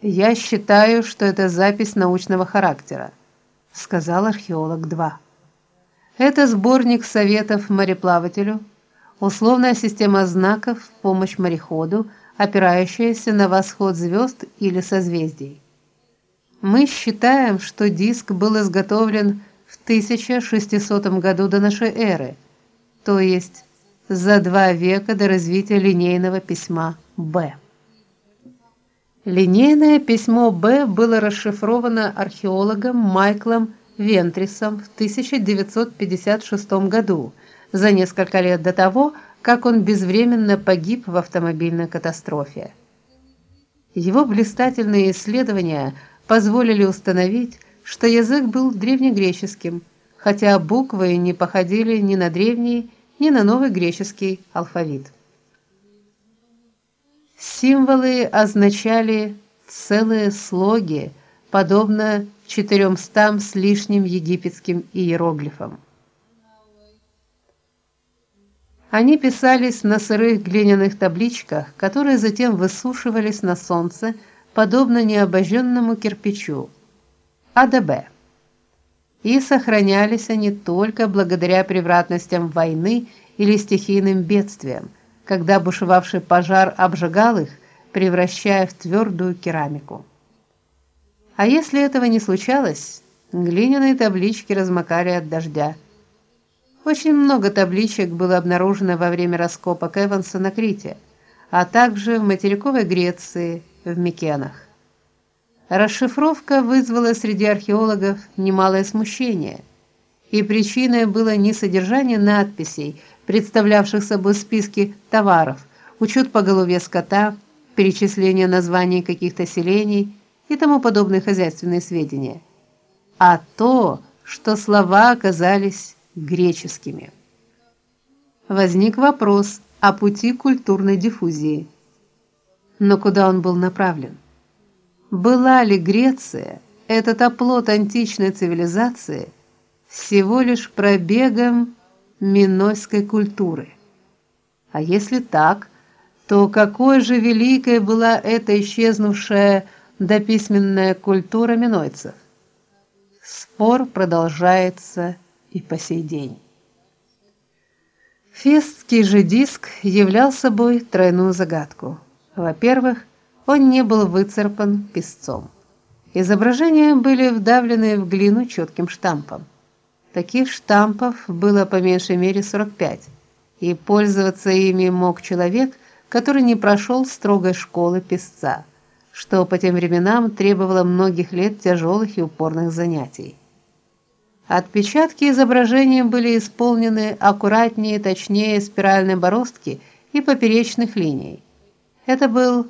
Я считаю, что это запись научного характера, сказал археолог 2. Это сборник советов мореплавателю, условная система знаков в помощь мореходу, опирающаяся на восход звезд или созвездий. Мы считаем, что диск был изготовлен в 1600 году до нашей эры, то есть за два века до развития линейного письма Б. Линейное письмо Б было расшифровано археологом Майклом Вентрисом в 1956 году, за несколько лет до того, как он безвременно погиб в автомобильной катастрофе. Его блистательные исследования позволили установить, что язык был древнегреческим, хотя буквы не походили ни на древний, ни на новый греческий алфавит. Символы означали целые слоги, подобно четыремстам с лишним египетским иероглифам. Они писались на сырых глиняных табличках, которые затем высушивались на солнце, подобно необожженному кирпичу. АДБ. И сохранялись они только благодаря превратностям войны или стихийным бедствиям, когда бушевавший пожар обжигал их, превращая в твердую керамику. А если этого не случалось, глиняные таблички размокали от дождя. Очень много табличек было обнаружено во время раскопок Эванса на Крите, а также в материковой Греции, в Микенах. Расшифровка вызвала среди археологов немалое смущение, и причиной было не содержание надписей, представлявших собой списки товаров, учет поголовья скота, перечисление названий каких-то селений и тому подобные хозяйственные сведения, а то, что слова оказались греческими. Возник вопрос о пути культурной диффузии. Но куда он был направлен? Была ли Греция, этот оплот античной цивилизации, всего лишь пробегом минойской культуры. А если так, то какой же великой была эта исчезнувшая дописьменная культура минойцев? Спор продолжается и по сей день. Фестский же диск являл собой тройную загадку. Во-первых, он не был выцарапан песцом. Изображения были вдавлены в глину четким штампом. Таких штампов было по меньшей мере 45, и пользоваться ими мог человек, который не прошел строгой школы писца, что по тем временам требовало многих лет тяжелых и упорных занятий. Отпечатки изображений были исполнены аккуратнее точнее спиральной бороздки и поперечных линий. Это был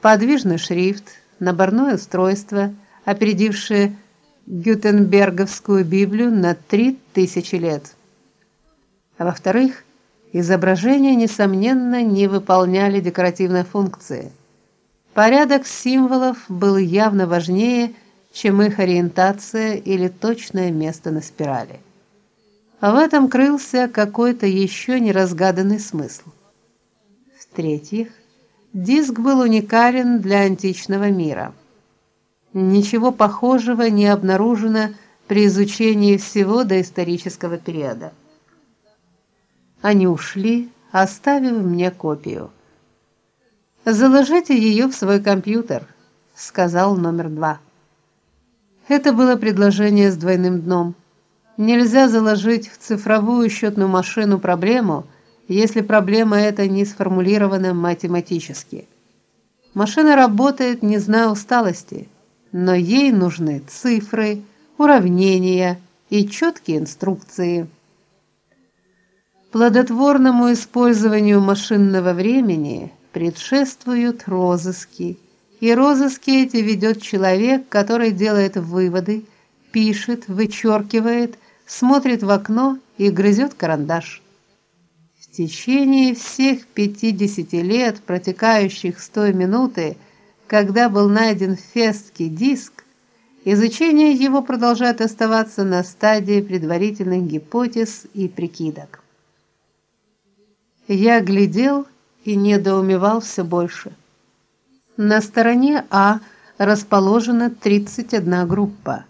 подвижный шрифт, наборное устройство, опередившее Гютенберговскую Библию на три тысячи лет. А во-вторых, изображения несомненно не выполняли декоративной функции. Порядок символов был явно важнее, чем их ориентация или точное место на спирали. А в этом крылся какой-то еще не разгаданный смысл. В-третьих, диск был уникален для античного мира. Ничего похожего не обнаружено при изучении всего доисторического периода. Они ушли, оставив мне копию. Заложите ее в свой компьютер, сказал номер два. Это было предложение с двойным дном. Нельзя заложить в цифровую счетную машину проблему, если проблема эта не сформулирована математически. Машина работает, не зная усталости но ей нужны цифры, уравнения и четкие инструкции. Плодотворному использованию машинного времени предшествуют розыски, и розыски эти ведет человек, который делает выводы, пишет, вычеркивает, смотрит в окно и грызет карандаш. В течение всех 50 лет, протекающих с той минуты, когда был найден фестский диск, изучение его продолжает оставаться на стадии предварительных гипотез и прикидок. Я глядел и недоумевал все больше. На стороне А расположена 31 группа.